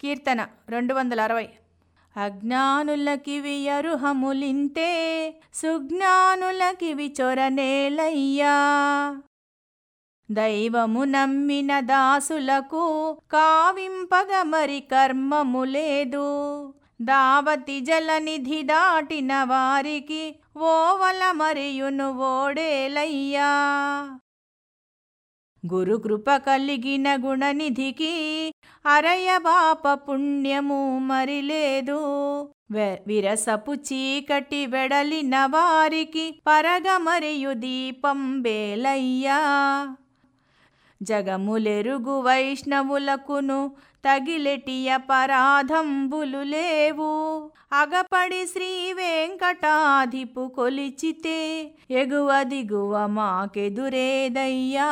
కీర్తన రెండు వందల అరవై అజ్ఞానులకివి అరుహములింతే సుజ్ఞానులకివి చొరనేలయ్యా దైవము నమ్మిన దాసులకు కావింపగ మరి కర్మము లేదు. దావతి జలనిధి దాటిన వారికి ఓవల మరియును ఓడేలయ్యా. గురుకృప కలిగిన గుణనిధికి అరయబాప పుణ్యము మరి లేదు విరసపు చీకటి వెడలిన వారికి పరగ మరియు దీపం బేలయ్యా జగములెరుగు వైష్ణవులకును తగిలెటి అపరాధంబులు లేవు. అగపడి శ్రీ వెంకటాధిపు కొలిచితే ఎగువ దిగువ మాకెదురేదయ్యా.